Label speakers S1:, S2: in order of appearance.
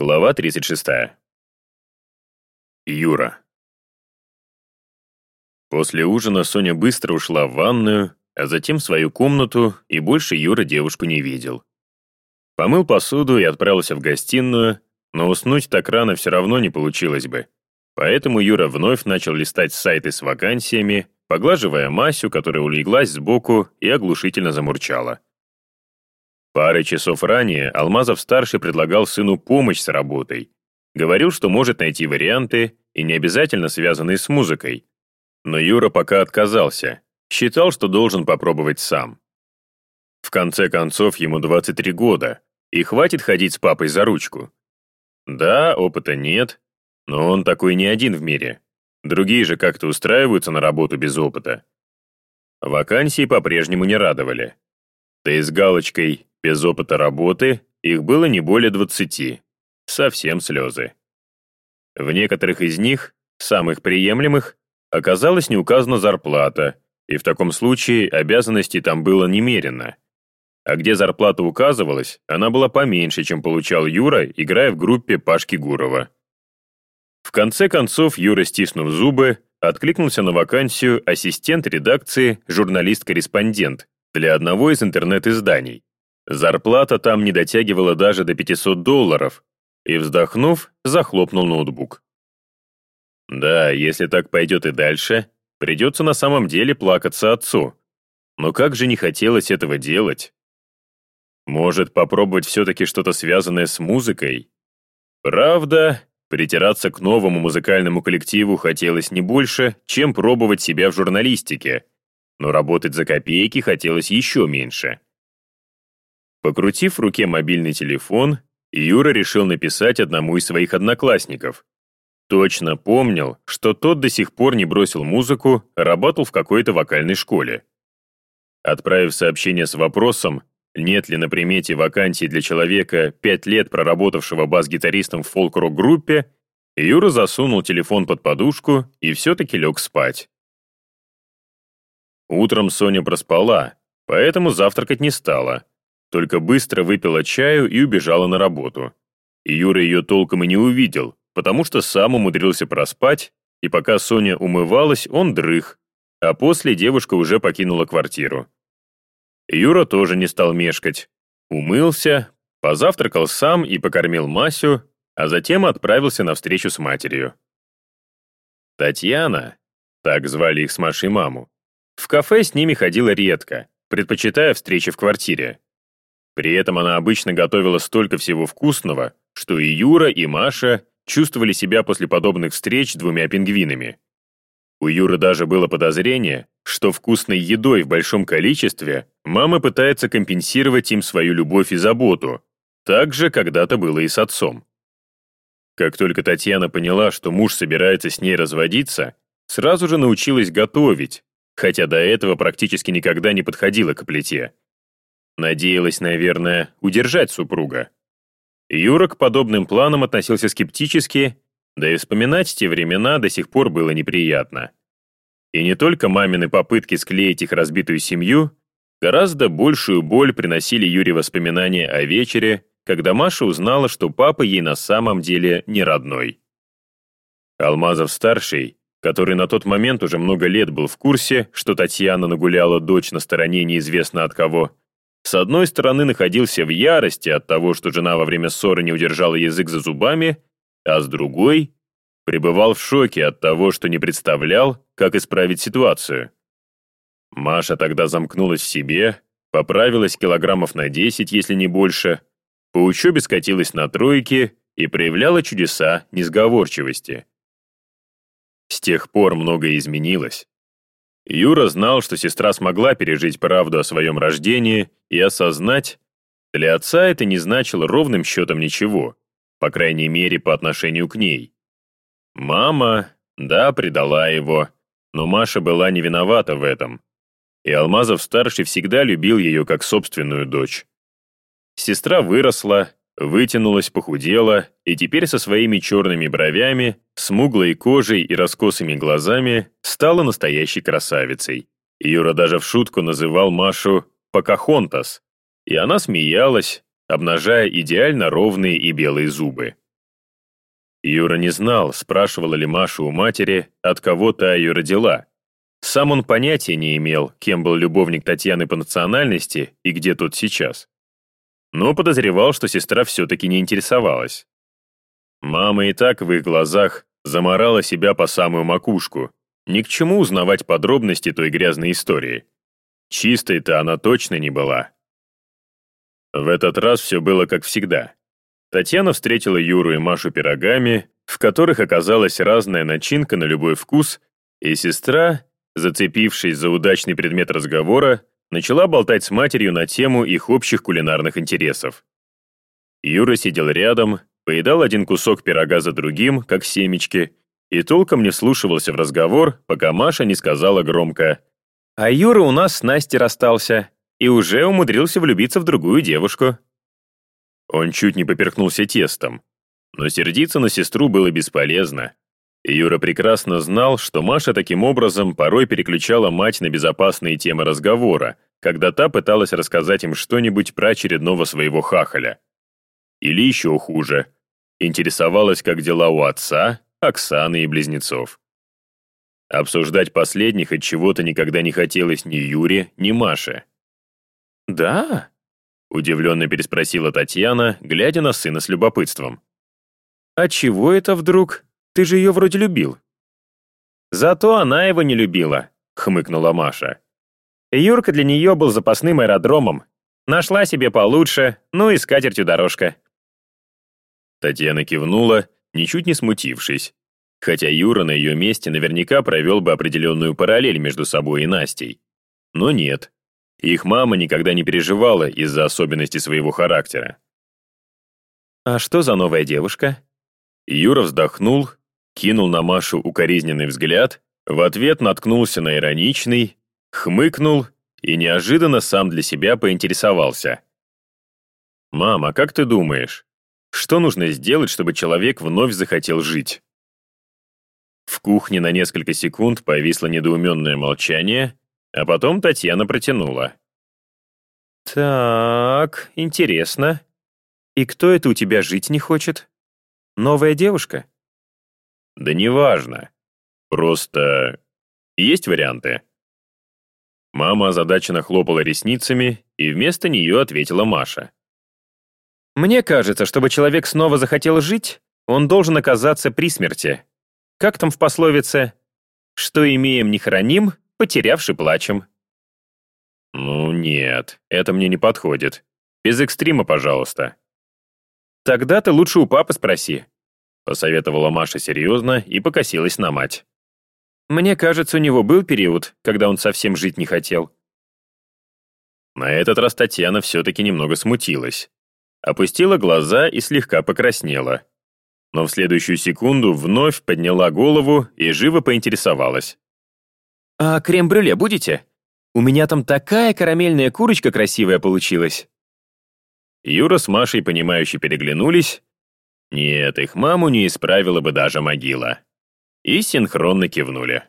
S1: Глава 36. Юра. После ужина Соня быстро ушла в ванную, а затем в свою комнату, и больше Юра девушку не видел. Помыл посуду и отправился в гостиную, но уснуть так рано все равно не получилось бы. Поэтому Юра вновь начал листать сайты с вакансиями, поглаживая Масю, которая улеглась сбоку и оглушительно замурчала. Пары часов ранее Алмазов-старший предлагал сыну помощь с работой. Говорил, что может найти варианты, и не обязательно связанные с музыкой. Но Юра пока отказался, считал, что должен попробовать сам. В конце концов, ему 23 года, и хватит ходить с папой за ручку. Да, опыта нет, но он такой не один в мире. Другие же как-то устраиваются на работу без опыта. Вакансии по-прежнему не радовали. Да и с галочкой без опыта работы их было не более 20. Совсем слезы. В некоторых из них, самых приемлемых, оказалась не указана зарплата, и в таком случае обязанностей там было немерено. А где зарплата указывалась, она была поменьше, чем получал Юра, играя в группе Пашки Гурова. В конце концов, Юра, стиснув зубы, откликнулся на вакансию ассистент редакции, журналист-корреспондент для одного из интернет-изданий. Зарплата там не дотягивала даже до 500 долларов, и, вздохнув, захлопнул ноутбук. Да, если так пойдет и дальше, придется на самом деле плакаться отцу. Но как же не хотелось этого делать? Может, попробовать все-таки что-то связанное с музыкой? Правда, притираться к новому музыкальному коллективу хотелось не больше, чем пробовать себя в журналистике, но работать за копейки хотелось еще меньше. Покрутив в руке мобильный телефон, Юра решил написать одному из своих одноклассников. Точно помнил, что тот до сих пор не бросил музыку, работал в какой-то вокальной школе. Отправив сообщение с вопросом, нет ли на примете вакансии для человека, пять лет проработавшего бас-гитаристом в фолк-рок-группе, Юра засунул телефон под подушку и все-таки лег спать. Утром Соня проспала, поэтому завтракать не стала, только быстро выпила чаю и убежала на работу. И Юра ее толком и не увидел, потому что сам умудрился проспать, и пока Соня умывалась, он дрых, а после девушка уже покинула квартиру. Юра тоже не стал мешкать. Умылся, позавтракал сам и покормил Масю, а затем отправился на встречу с матерью. Татьяна, так звали их с Машей маму, в кафе с ними ходила редко, предпочитая встречи в квартире. При этом она обычно готовила столько всего вкусного, что и Юра, и Маша чувствовали себя после подобных встреч двумя пингвинами. У Юры даже было подозрение, что вкусной едой в большом количестве мама пытается компенсировать им свою любовь и заботу, так же когда-то было и с отцом. Как только Татьяна поняла, что муж собирается с ней разводиться, сразу же научилась готовить, хотя до этого практически никогда не подходила к плите. Надеялась, наверное, удержать супруга. Юра к подобным планам относился скептически, да и вспоминать те времена до сих пор было неприятно. И не только мамины попытки склеить их разбитую семью, гораздо большую боль приносили Юре воспоминания о вечере, когда Маша узнала, что папа ей на самом деле не родной. Алмазов-старший, который на тот момент уже много лет был в курсе, что Татьяна нагуляла дочь на стороне неизвестно от кого, с одной стороны, находился в ярости от того, что жена во время ссоры не удержала язык за зубами, а с другой — пребывал в шоке от того, что не представлял, как исправить ситуацию. Маша тогда замкнулась в себе, поправилась килограммов на 10, если не больше, по учебе скатилась на тройки и проявляла чудеса несговорчивости. С тех пор многое изменилось. Юра знал, что сестра смогла пережить правду о своем рождении и осознать, для отца это не значило ровным счетом ничего, по крайней мере, по отношению к ней. Мама, да, предала его, но Маша была не виновата в этом. И Алмазов-старший всегда любил ее как собственную дочь. Сестра выросла, вытянулась, похудела, и теперь со своими черными бровями, смуглой кожей и раскосыми глазами стала настоящей красавицей. Юра даже в шутку называл Машу «Покахонтас», и она смеялась, обнажая идеально ровные и белые зубы. Юра не знал, спрашивала ли Маша у матери, от кого та ее родила. Сам он понятия не имел, кем был любовник Татьяны по национальности и где тот сейчас. Но подозревал, что сестра все-таки не интересовалась. Мама и так в их глазах заморала себя по самую макушку. Ни к чему узнавать подробности той грязной истории. Чистой-то она точно не была. В этот раз все было как всегда. Татьяна встретила Юру и Машу пирогами, в которых оказалась разная начинка на любой вкус, и сестра, зацепившись за удачный предмет разговора, начала болтать с матерью на тему их общих кулинарных интересов. Юра сидел рядом, поедал один кусок пирога за другим, как семечки, и толком не вслушивался в разговор, пока Маша не сказала громко «А Юра у нас с Настей расстался и уже умудрился влюбиться в другую девушку». Он чуть не поперхнулся тестом. Но сердиться на сестру было бесполезно. Юра прекрасно знал, что Маша таким образом порой переключала мать на безопасные темы разговора, когда та пыталась рассказать им что-нибудь про очередного своего хахаля. Или еще хуже. Интересовалась, как дела у отца, Оксаны и близнецов. Обсуждать последних от чего-то никогда не хотелось ни Юре, ни Маше. «Да?» Удивленно переспросила Татьяна, глядя на сына с любопытством. «А чего это вдруг? Ты же ее вроде любил». «Зато она его не любила», — хмыкнула Маша. Юрка для нее был запасным аэродромом. Нашла себе получше, ну и скатертью дорожка. Татьяна кивнула, ничуть не смутившись. Хотя Юра на ее месте наверняка провел бы определенную параллель между собой и Настей. Но нет, их мама никогда не переживала из-за особенностей своего характера. «А что за новая девушка?» Юра вздохнул, кинул на Машу укоризненный взгляд, в ответ наткнулся на ироничный, хмыкнул и неожиданно сам для себя поинтересовался. «Мама, как ты думаешь, что нужно сделать, чтобы человек вновь захотел жить?» В кухне на несколько секунд повисло недоуменное молчание, а потом Татьяна протянула. «Так, интересно. И кто это у тебя жить не хочет? Новая девушка?» «Да неважно. Просто есть варианты?» Мама озадаченно хлопала ресницами, и вместо нее ответила Маша. «Мне кажется, чтобы человек снова захотел жить, он должен оказаться при смерти. Как там в пословице? Что имеем, не храним, потерявший плачем». «Ну нет, это мне не подходит. Без экстрима, пожалуйста». «Тогда ты лучше у папы спроси», — посоветовала Маша серьезно и покосилась на мать. «Мне кажется, у него был период, когда он совсем жить не хотел». На этот раз Татьяна все-таки немного смутилась. Опустила глаза и слегка покраснела. Но в следующую секунду вновь подняла голову и живо поинтересовалась. «А крем-брюле будете? У меня там такая карамельная курочка красивая получилась». Юра с Машей, понимающе переглянулись. Нет, их маму не исправила бы даже могила. И синхронно кивнули.